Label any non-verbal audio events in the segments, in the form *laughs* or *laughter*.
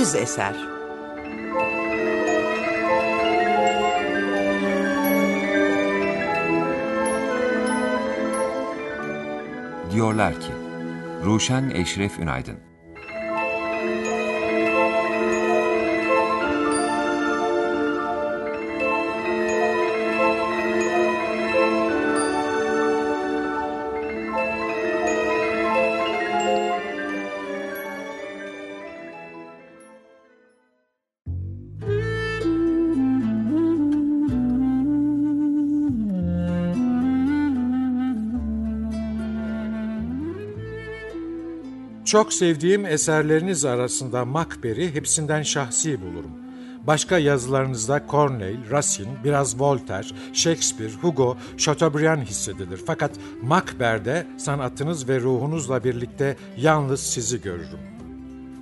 Yüz eser. Diyorlar ki, Ruşen Eşref Ünaydın Çok sevdiğim eserleriniz arasında Macbeth'i hepsinden şahsi bulurum. Başka yazılarınızda Corneille, Racine, biraz Voltaire, Shakespeare, Hugo, Chateaubriand hissedilir. Fakat Macbeth'de sanatınız ve ruhunuzla birlikte yalnız sizi görürüm.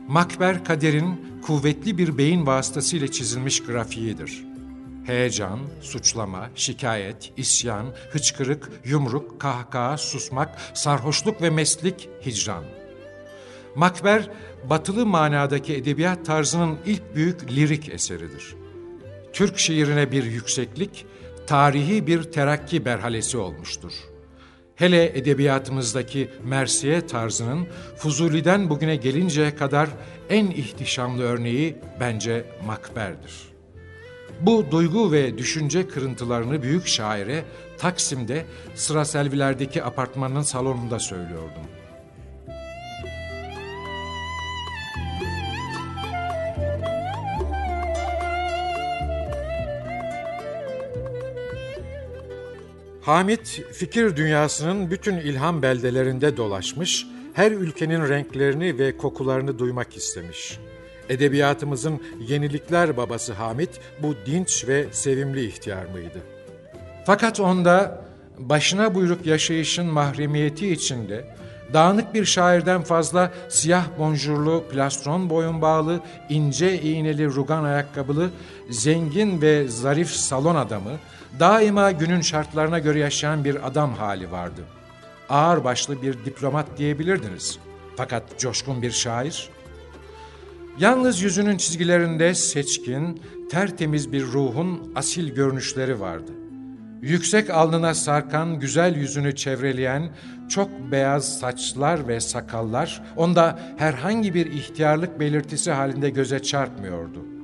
Macbeth kaderin kuvvetli bir beyin vasıtasıyla çizilmiş grafiğidir. Heyecan, suçlama, şikayet, isyan, hıçkırık, yumruk, kahkaha, susmak, sarhoşluk ve meslik, hicran. Makber, batılı manadaki edebiyat tarzının ilk büyük lirik eseridir. Türk şiirine bir yükseklik, tarihi bir terakki berhalesi olmuştur. Hele edebiyatımızdaki Mersiye tarzının Fuzuli'den bugüne gelinceye kadar en ihtişamlı örneği bence Makber'dir. Bu duygu ve düşünce kırıntılarını büyük şaire Taksim'de Sıra Selviler'deki apartmanın salonunda söylüyordum. Hamit, fikir dünyasının bütün ilham beldelerinde dolaşmış, her ülkenin renklerini ve kokularını duymak istemiş. Edebiyatımızın yenilikler babası Hamit bu dinç ve sevimli ihtiyar mıydı? Fakat onda başına buyruk yaşayışın mahremiyeti içinde dağınık bir şairden fazla siyah bonjurlu, plastron boyun bağlı, ince iğneli rugan ayakkabılı, zengin ve zarif salon adamı, daima günün şartlarına göre yaşayan bir adam hali vardı. Ağır başlı bir diplomat diyebilirdiniz. Fakat coşkun bir şair. Yalnız yüzünün çizgilerinde seçkin, tertemiz bir ruhun asil görünüşleri vardı. Yüksek alnına sarkan güzel yüzünü çevreleyen çok beyaz saçlar ve sakallar onda herhangi bir ihtiyarlık belirtisi halinde göze çarpmıyordu.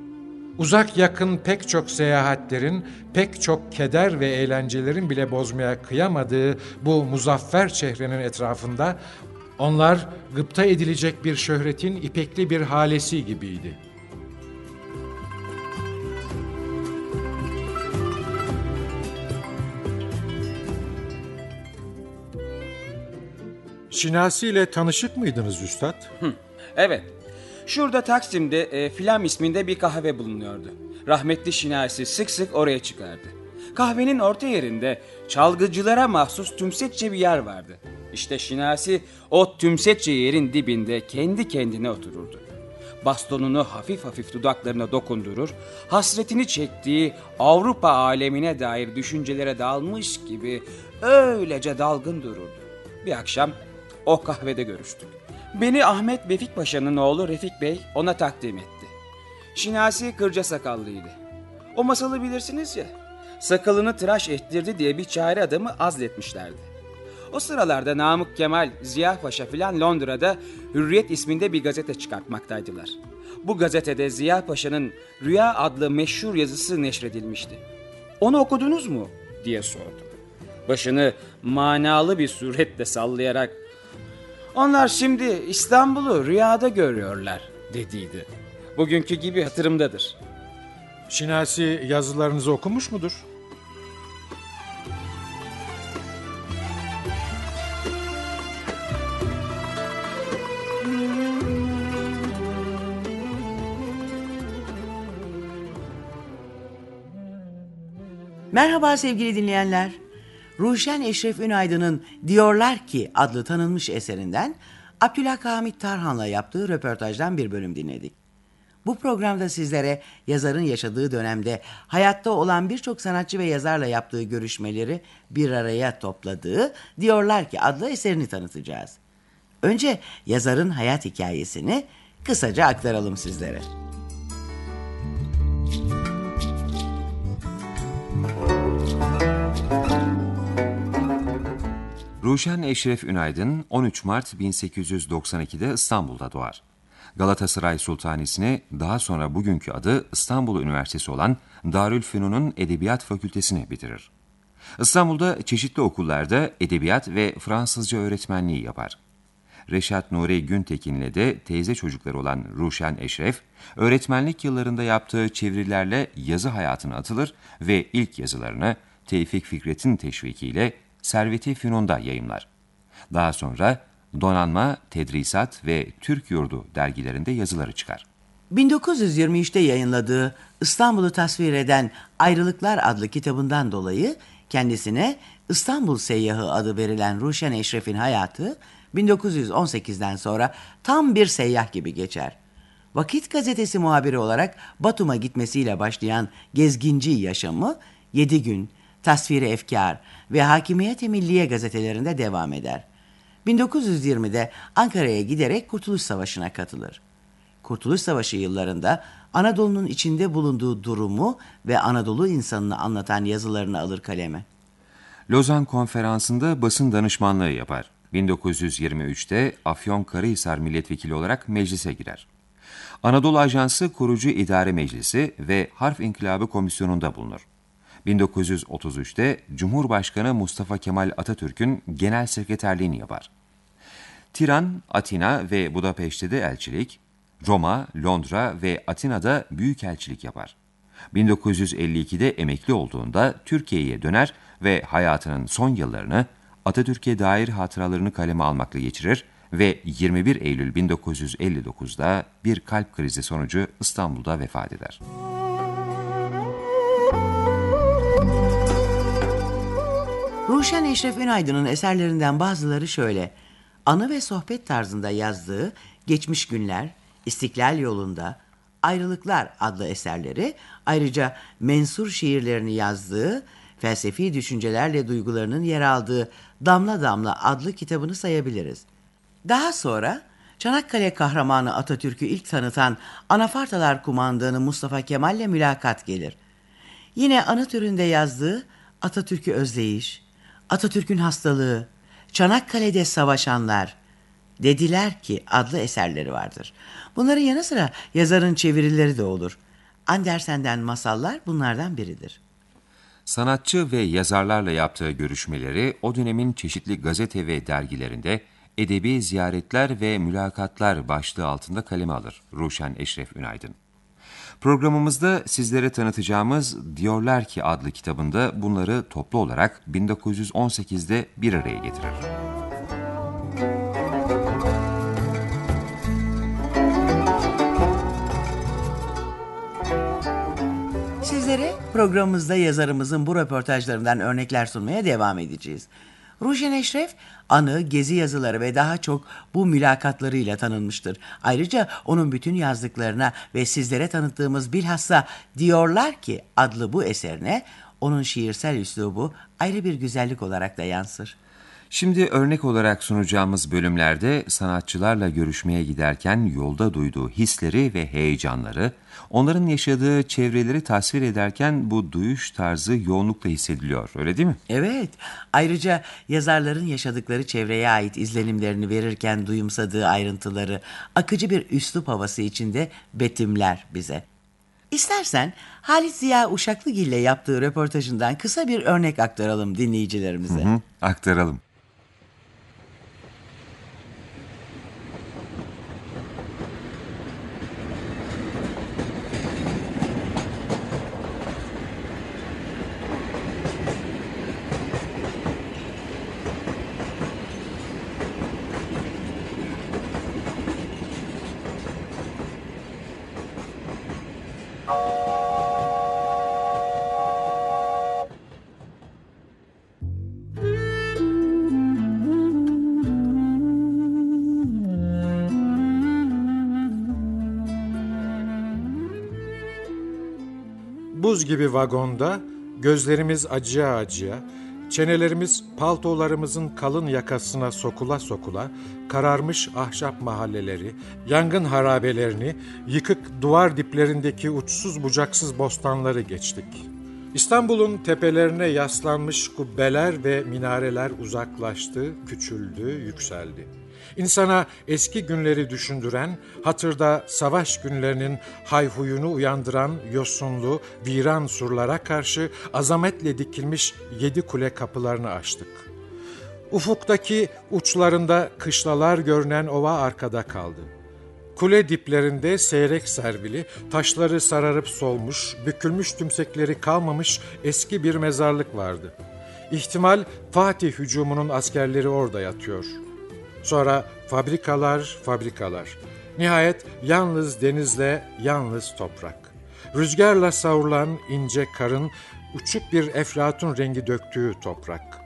Uzak yakın pek çok seyahatlerin, pek çok keder ve eğlencelerin bile bozmaya kıyamadığı bu muzaffer çehrenin etrafında onlar gıpta edilecek bir şöhretin ipekli bir halesi gibiydi. Şinasi ile tanışık mıydınız üstad? Hı, evet, Şurada Taksim'de e, Filam isminde bir kahve bulunuyordu. Rahmetli Şinasi sık sık oraya çıkardı. Kahvenin orta yerinde çalgıcılara mahsus tümsekçe bir yer vardı. İşte Şinasi o tümsekçe yerin dibinde kendi kendine otururdu. Bastonunu hafif hafif dudaklarına dokundurur, hasretini çektiği Avrupa alemine dair düşüncelere dalmış gibi öylece dalgın dururdu. Bir akşam o kahvede görüştük. Beni Ahmet Vefik Paşa'nın oğlu Refik Bey ona takdim etti. Şinasi kırca sakallıydı. O masalı bilirsiniz ya. Sakalını tıraş ettirdi diye bir çare adamı azletmişlerdi. O sıralarda Namık Kemal, Ziya Paşa filan Londra'da Hürriyet isminde bir gazete çıkartmaktaydılar. Bu gazetede Ziya Paşa'nın Rüya adlı meşhur yazısı neşredilmişti. Onu okudunuz mu? diye sordum. Başını manalı bir suretle sallayarak onlar şimdi İstanbul'u rüyada görüyorlar dediydi. Bugünkü gibi hatırımdadır. Şinasi yazılarınızı okumuş mudur? Merhaba sevgili dinleyenler. Ruşen Eşref Ünaydın'ın Diyorlar Ki adlı tanınmış eserinden Abdülhamit Tarhan'la yaptığı röportajdan bir bölüm dinledik. Bu programda sizlere yazarın yaşadığı dönemde hayatta olan birçok sanatçı ve yazarla yaptığı görüşmeleri bir araya topladığı Diyorlar Ki adlı eserini tanıtacağız. Önce yazarın hayat hikayesini, kısaca aktaralım sizlere. Ruşen Eşref Ünaydın 13 Mart 1892'de İstanbul'da doğar. Galatasaray Sultanisi'ni daha sonra bugünkü adı İstanbul Üniversitesi olan Darülfünun'un Edebiyat Fakültesini bitirir. İstanbul'da çeşitli okullarda edebiyat ve Fransızca öğretmenliği yapar. Reşat Nuri Güntekin'le de teyze çocukları olan Ruşen Eşref, öğretmenlik yıllarında yaptığı çevirilerle yazı hayatına atılır ve ilk yazılarını Tevfik Fikret'in teşvikiyle Servet-i Fünun'da yayımlar. Daha sonra Donanma, Tedrisat ve Türk Yurdu dergilerinde yazıları çıkar. 1923'te yayınladığı İstanbul'u tasvir eden Ayrılıklar adlı kitabından dolayı kendisine İstanbul Seyyahı adı verilen Ruşen Eşref'in hayatı 1918'den sonra tam bir seyyah gibi geçer. Vakit gazetesi muhabiri olarak Batum'a gitmesiyle başlayan gezginci yaşamı 7 gün, Tasviri Efkar ve Hakimiyet-i Milliye gazetelerinde devam eder. 1920'de Ankara'ya giderek Kurtuluş Savaşı'na katılır. Kurtuluş Savaşı yıllarında Anadolu'nun içinde bulunduğu durumu ve Anadolu insanını anlatan yazılarını alır kaleme. Lozan Konferansı'nda basın danışmanlığı yapar. 1923'te Afyonkarahisar milletvekili olarak meclise girer. Anadolu Ajansı Kurucu İdare Meclisi ve Harf İnkılabı Komisyonu'nda bulunur. 1933'te Cumhurbaşkanı Mustafa Kemal Atatürk'ün genel sekreterliğini yapar. Tiran, Atina ve Budapeşte de elçilik, Roma, Londra ve Atina'da büyükelçilik yapar. 1952'de emekli olduğunda Türkiye'ye döner ve hayatının son yıllarını Atatürk'e dair hatıralarını kaleme almakla geçirir ve 21 Eylül 1959'da bir kalp krizi sonucu İstanbul'da vefat eder. Ruşen Eşref Ünaydın'ın eserlerinden bazıları şöyle. Anı ve sohbet tarzında yazdığı Geçmiş Günler, İstiklal Yolunda, Ayrılıklar adlı eserleri, ayrıca mensur şiirlerini yazdığı, felsefi düşüncelerle duygularının yer aldığı Damla Damla adlı kitabını sayabiliriz. Daha sonra Çanakkale kahramanı Atatürk'ü ilk tanıtan Anafartalar kumandanı Mustafa Kemal'le mülakat gelir. Yine anı türünde yazdığı Atatürk'ü özleyiş, Atatürk'ün hastalığı, Çanakkale'de savaşanlar, Dediler ki adlı eserleri vardır. Bunların yanı sıra yazarın çevirileri de olur. Andersen'den masallar bunlardan biridir. Sanatçı ve yazarlarla yaptığı görüşmeleri o dönemin çeşitli gazete ve dergilerinde edebi ziyaretler ve mülakatlar başlığı altında kaleme alır Ruşen Eşref Ünaydın. Programımızda sizlere tanıtacağımız Diyorlar ki adlı kitabında bunları toplu olarak 1918'de bir araya getirir. Sizlere programımızda yazarımızın bu röportajlarından örnekler sunmaya devam edeceğiz. Ruşen Eşref anı, gezi yazıları ve daha çok bu mülakatlarıyla tanınmıştır. Ayrıca onun bütün yazdıklarına ve sizlere tanıttığımız bilhassa Diyorlar ki adlı bu eserine onun şiirsel üslubu ayrı bir güzellik olarak da yansır. Şimdi örnek olarak sunacağımız bölümlerde sanatçılarla görüşmeye giderken yolda duyduğu hisleri ve heyecanları, onların yaşadığı çevreleri tasvir ederken bu duyuş tarzı yoğunlukla hissediliyor, öyle değil mi? Evet, ayrıca yazarların yaşadıkları çevreye ait izlenimlerini verirken duyumsadığı ayrıntıları akıcı bir üslup havası içinde betimler bize. İstersen Halit Ziya Uşaklıgil ile yaptığı röportajından kısa bir örnek aktaralım dinleyicilerimize. Hı, aktaralım. Buz gibi vagonda gözlerimiz acıya acıya, Çenelerimiz paltolarımızın kalın yakasına sokula sokula, kararmış ahşap mahalleleri, yangın harabelerini, yıkık duvar diplerindeki uçsuz bucaksız bostanları geçtik. İstanbul'un tepelerine yaslanmış kubbeler ve minareler uzaklaştı, küçüldü, yükseldi. İnsana eski günleri düşündüren, hatırda savaş günlerinin hayhuyunu uyandıran yosunlu, viran surlara karşı azametle dikilmiş yedi kule kapılarını açtık. Ufuktaki uçlarında kışlalar görünen ova arkada kaldı. Kule diplerinde seyrek servili, taşları sararıp solmuş, bükülmüş tümsekleri kalmamış eski bir mezarlık vardı. İhtimal Fatih hücumunun askerleri orada yatıyor. Sonra fabrikalar, fabrikalar. Nihayet yalnız denizle, yalnız toprak. Rüzgarla savrulan ince karın, uçuk bir eflatun rengi döktüğü toprak.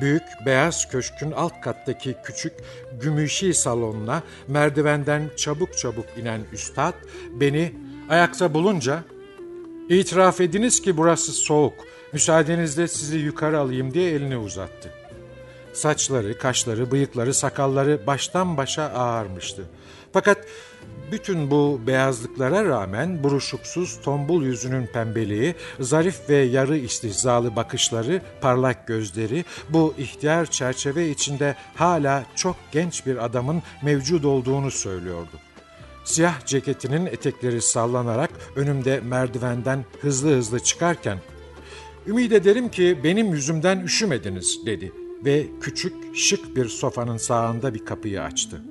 Büyük beyaz köşkün alt kattaki küçük gümüşi salonuna merdivenden çabuk çabuk inen üstad beni ayakta bulunca itiraf ediniz ki burası soğuk, müsaadenizle sizi yukarı alayım diye elini uzattı. Saçları, kaşları, bıyıkları, sakalları baştan başa ağarmıştı. Fakat bütün bu beyazlıklara rağmen buruşuksuz tombul yüzünün pembeliği, zarif ve yarı istihzalı bakışları, parlak gözleri bu ihtiyar çerçeve içinde hala çok genç bir adamın mevcud olduğunu söylüyordu. Siyah ceketinin etekleri sallanarak önümde merdivenden hızlı hızlı çıkarken ''Ümid ederim ki benim yüzümden üşümediniz.'' dedi ve küçük şık bir sofanın sağında bir kapıyı açtı.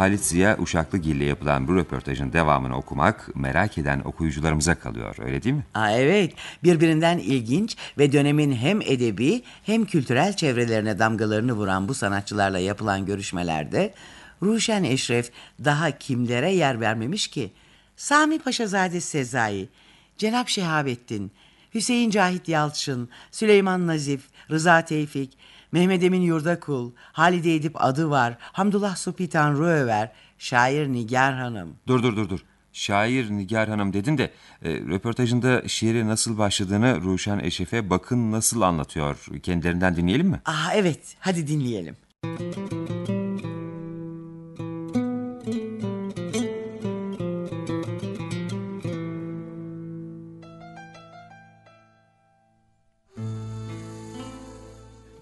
Halit Ziya Uşaklıgil ile yapılan bu röportajın devamını okumak merak eden okuyucularımıza kalıyor öyle değil mi? Aa, evet birbirinden ilginç ve dönemin hem edebi hem kültürel çevrelerine damgalarını vuran bu sanatçılarla yapılan görüşmelerde Ruşen Eşref daha kimlere yer vermemiş ki? Sami Paşazade Sezai, Cenap Şehabettin, Hüseyin Cahit Yalçın, Süleyman Nazif, Rıza Tevfik, Mehmet Emin Yurdakul, Halide Edip Adı var, Hamdullah Supi Tanrı Över, şair Nigar Hanım. Dur dur dur dur. Şair Nigar Hanım dedin de e, röportajında şiiri nasıl başladığını Ruşen Eşref'e bakın nasıl anlatıyor. Kendilerinden dinleyelim mi? Aa evet hadi dinleyelim.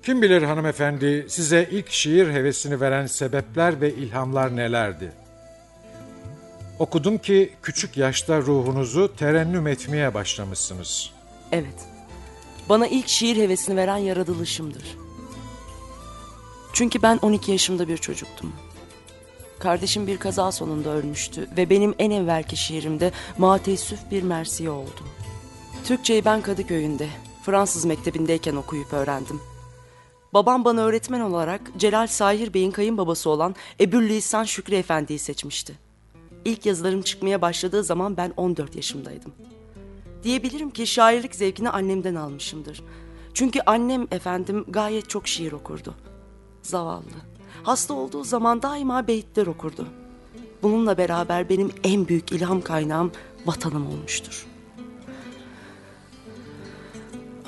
Kim bilir hanımefendi size ilk şiir hevesini veren sebepler ve ilhamlar nelerdi? Okudum ki küçük yaşta ruhunuzu terennüm etmeye başlamışsınız. Evet. Bana ilk şiir hevesini veren yaratılışımdır. Çünkü ben 12 yaşımda bir çocuktum. Kardeşim bir kaza sonunda ölmüştü ve benim en evvelki şiirimde mateessüf bir mersiye oldu. Türkçeyi ben Kadıköy'ünde, Fransız mektebindeyken okuyup öğrendim. Babam bana öğretmen olarak Celal Sahir Bey'in kayınbabası olan Ebü'l-Lisan Şükrü Efendi'yi seçmişti. İlk yazılarım çıkmaya başladığı zaman ben 14 yaşımdaydım. Diyebilirim ki şairlik zevkini annemden almışımdır. Çünkü annem efendim gayet çok şiir okurdu. Zavallı. Hasta olduğu zaman daima beyitler okurdu. Bununla beraber benim en büyük ilham kaynağım vatanım olmuştur.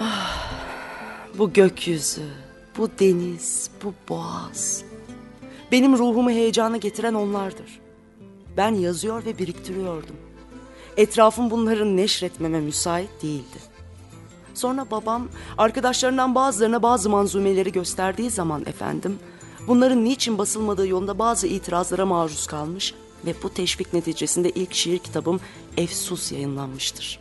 Ah, bu gökyüzü, bu deniz, bu boğaz. Benim ruhumu heyecana getiren onlardır. Ben yazıyor ve biriktiriyordum. Etrafım bunların neşretmeme müsait değildi. Sonra babam arkadaşlarından bazılarına bazı manzumeleri gösterdiği zaman efendim, bunların niçin basılmadığı yolunda bazı itirazlara maruz kalmış ve bu teşvik neticesinde ilk şiir kitabım Efsus yayınlanmıştır.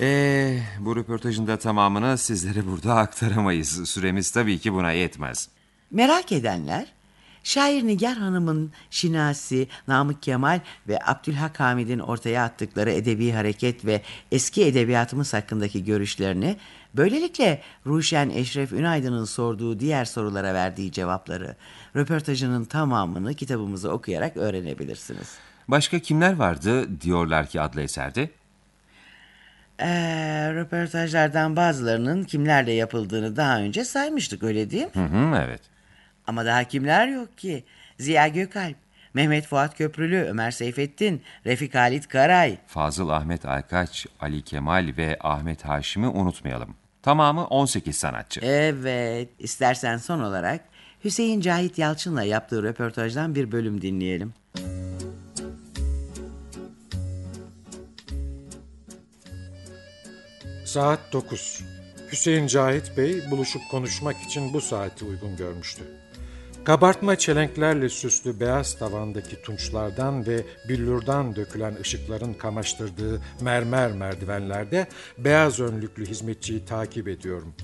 Ee, bu röportajın da tamamını sizlere burada aktaramayız. Süremiz tabii ki buna yetmez. Merak edenler şair Nigar Hanım'ın Şinasi, Namık Kemal ve Abdülhak Hamid'in ortaya attıkları edebi hareket ve eski edebiyatımız hakkındaki görüşlerini Böylelikle Ruşen Eşref Ünaydın'ın sorduğu diğer sorulara verdiği cevapları, röportajının tamamını kitabımızı okuyarak öğrenebilirsiniz. Başka kimler vardı diyorlar ki adlı eserde? Ee, röportajlardan bazılarının kimlerle yapıldığını daha önce saymıştık öyle değil mi? Hı hı, evet. Ama daha kimler yok ki? Ziya Gökalp, Mehmet Fuat Köprülü, Ömer Seyfettin, Refik Halit Karay. Fazıl Ahmet Aykaç, Ali Kemal ve Ahmet Haşim'i unutmayalım. Tamamı 18 sanatçı. Evet, istersen son olarak Hüseyin Cahit Yalçın'la yaptığı röportajdan bir bölüm dinleyelim. Saat 9. Hüseyin Cahit Bey buluşup konuşmak için bu saati uygun görmüştü. Kabartma çelenklerle süslü beyaz tavandaki tunçlardan ve billurdan dökülen ışıkların kamaştırdığı mermer merdivenlerde beyaz önlüklü hizmetçiyi takip ediyorum.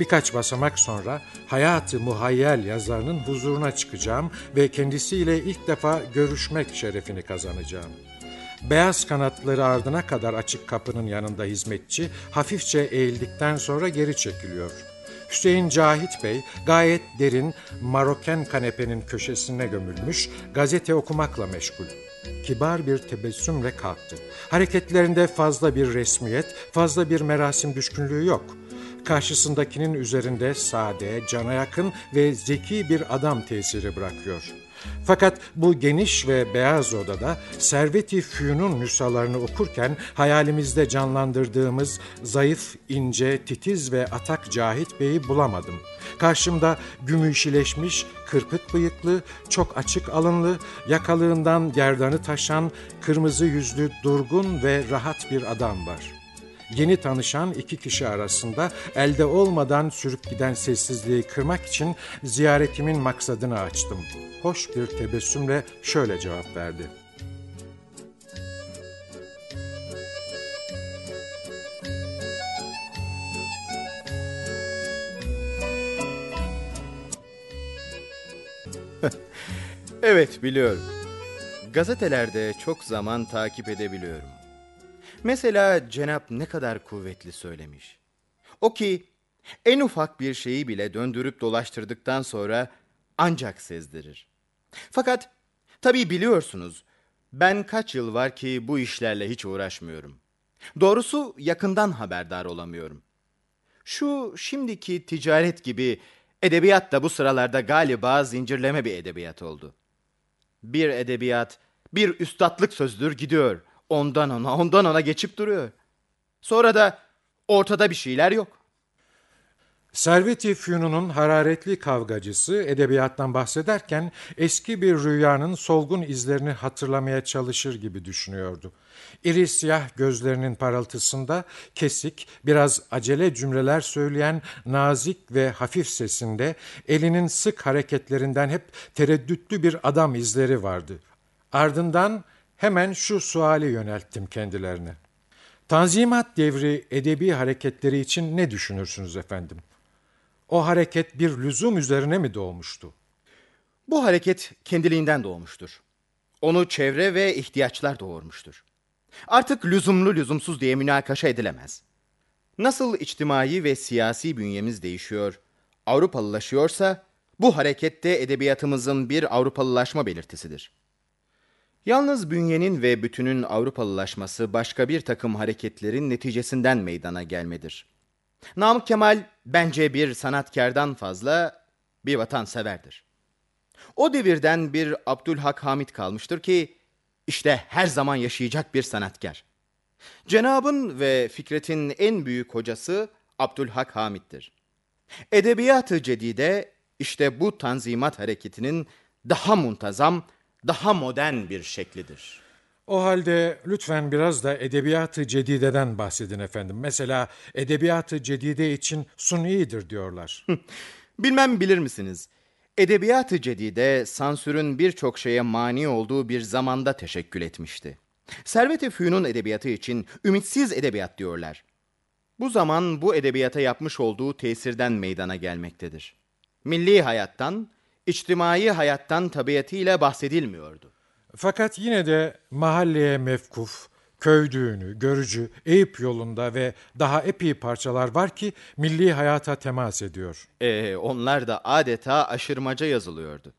Birkaç basamak sonra hayatı muhayyel yazarının huzuruna çıkacağım ve kendisiyle ilk defa görüşmek şerefini kazanacağım. Beyaz kanatları ardına kadar açık kapının yanında hizmetçi hafifçe eğildikten sonra geri çekiliyor. Hüseyin Cahit Bey gayet derin maroken kanepenin köşesine gömülmüş gazete okumakla meşgul. Kibar bir tebessümle kalktı. Hareketlerinde fazla bir resmiyet, fazla bir merasim düşkünlüğü yok. Karşısındakinin üzerinde sade, cana yakın ve zeki bir adam tesiri bırakıyor. Fakat bu geniş ve beyaz odada Servet-i Füyun'un nüshalarını okurken hayalimizde canlandırdığımız zayıf, ince, titiz ve atak Cahit Bey'i bulamadım. Karşımda gümüşileşmiş, kırpık bıyıklı, çok açık alınlı, yakalığından gerdanı taşan, kırmızı yüzlü, durgun ve rahat bir adam var.'' Yeni tanışan iki kişi arasında elde olmadan sürüp giden sessizliği kırmak için ziyaretimin maksadını açtım. Hoş bir tebessümle şöyle cevap verdi. *laughs* Evet biliyorum. Gazetelerde çok zaman takip edebiliyorum. Mesela Cenap ne kadar kuvvetli söylemiş. O ki en ufak bir şeyi bile döndürüp dolaştırdıktan sonra ancak sezdirir. Fakat tabii biliyorsunuz ben kaç yıl var ki bu işlerle hiç uğraşmıyorum. Doğrusu yakından haberdar olamıyorum. Şu şimdiki ticaret gibi edebiyat da bu sıralarda galiba zincirleme bir edebiyat oldu. Bir edebiyat, bir üstatlık sözdür gidiyor. Ondan ona, ondan ona geçip duruyor. Sonra da ortada bir şeyler yok. Servet-i Fünun'un hararetli kavgacısı edebiyattan bahsederken eski bir rüyanın solgun izlerini hatırlamaya çalışır gibi düşünüyordu. İri siyah gözlerinin parıltısında kesik, biraz acele cümleler söyleyen nazik ve hafif sesinde elinin sık hareketlerinden hep tereddütlü bir adam izleri vardı. Ardından hemen şu suali yönelttim kendilerine. Tanzimat devri edebi hareketleri için ne düşünürsünüz efendim? O hareket bir lüzum üzerine mi doğmuştu? Bu hareket kendiliğinden doğmuştur. Onu çevre ve ihtiyaçlar doğurmuştur. Artık lüzumlu lüzumsuz diye münakaşa edilemez. Nasıl içtimai ve siyasi bünyemiz değişiyor, Avrupalılaşıyorsa bu harekette edebiyatımızın bir Avrupalılaşma belirtisidir. Yalnız bünyenin ve bütünün Avrupalılaşması başka bir takım hareketlerin neticesinden meydana gelmedir. Namık Kemal bence bir sanatkardan fazla bir vatanseverdir. O devirden bir Abdülhak Hamit kalmıştır ki işte her zaman yaşayacak bir sanatkar. Cenab'ın ve Fikret'in en büyük hocası Abdülhak Hamit'tir. Edebiyat-ı Cedide işte bu tanzimat hareketinin daha muntazam, daha modern bir şeklidir. O halde lütfen biraz da edebiyatı cedideden bahsedin efendim. Mesela edebiyatı cedide için sunidir diyorlar. Bilmem bilir misiniz? Edebiyat-ı Cedide sansürün birçok şeye mani olduğu bir zamanda teşekkül etmişti. Servet-i Fünun edebiyatı için ümitsiz edebiyat diyorlar. Bu zaman bu edebiyata yapmış olduğu tesirden meydana gelmektedir. Milli hayattan, içtimai hayattan tabiatıyla bahsedilmiyordu. Fakat yine de mahalleye mevkuf, Köy düğünü, görücü, Eyüp yolunda ve daha epey parçalar var ki milli hayata temas ediyor. Ee, onlar da adeta aşırmaca yazılıyordu.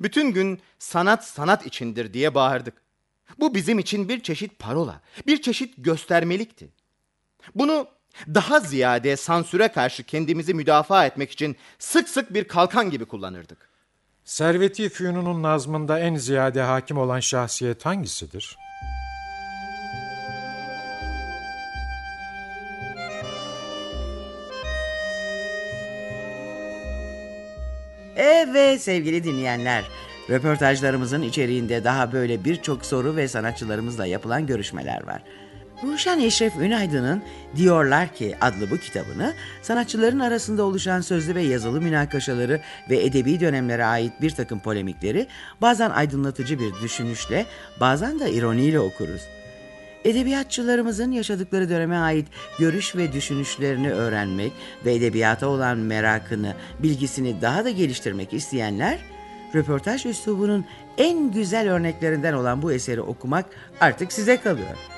Bütün gün sanat sanat içindir diye bağırdık. Bu bizim için bir çeşit parola, bir çeşit göstermelikti. Bunu daha ziyade sansüre karşı kendimizi müdafaa etmek için sık sık bir kalkan gibi kullanırdık. Serveti Fünun'un nazmında en ziyade hakim olan şahsiyet hangisidir? Evet sevgili dinleyenler, röportajlarımızın içeriğinde daha böyle birçok soru ve sanatçılarımızla yapılan görüşmeler var. Ruşen Eşref Ünaydın'ın Diyorlar Ki adlı bu kitabını sanatçıların arasında oluşan sözlü ve yazılı münakaşaları ve edebi dönemlere ait bir takım polemikleri bazen aydınlatıcı bir düşünüşle bazen de ironiyle okuruz. Edebiyatçılarımızın yaşadıkları döneme ait görüş ve düşünüşlerini öğrenmek ve edebiyata olan merakını, bilgisini daha da geliştirmek isteyenler, röportaj üslubunun en güzel örneklerinden olan bu eseri okumak artık size kalıyor.